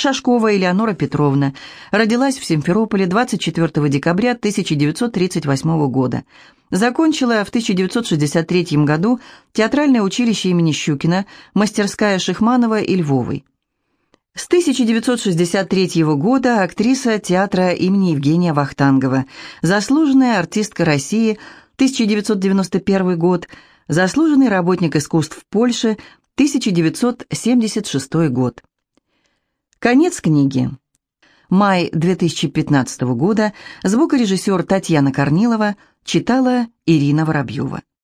Шашкова Элеонора Петровна. Родилась в Симферополе 24 декабря 1938 года. Закончила в 1963 году театральное училище имени Щукина, мастерская Шихманова и Львовой. С 1963 года актриса театра имени Евгения Вахтангова, заслуженная артистка России, 1991 год, заслуженный работник искусств Польши, 1976 год. Конец книги. Май 2015 года. Звукорежиссер Татьяна Корнилова читала Ирина Воробьева.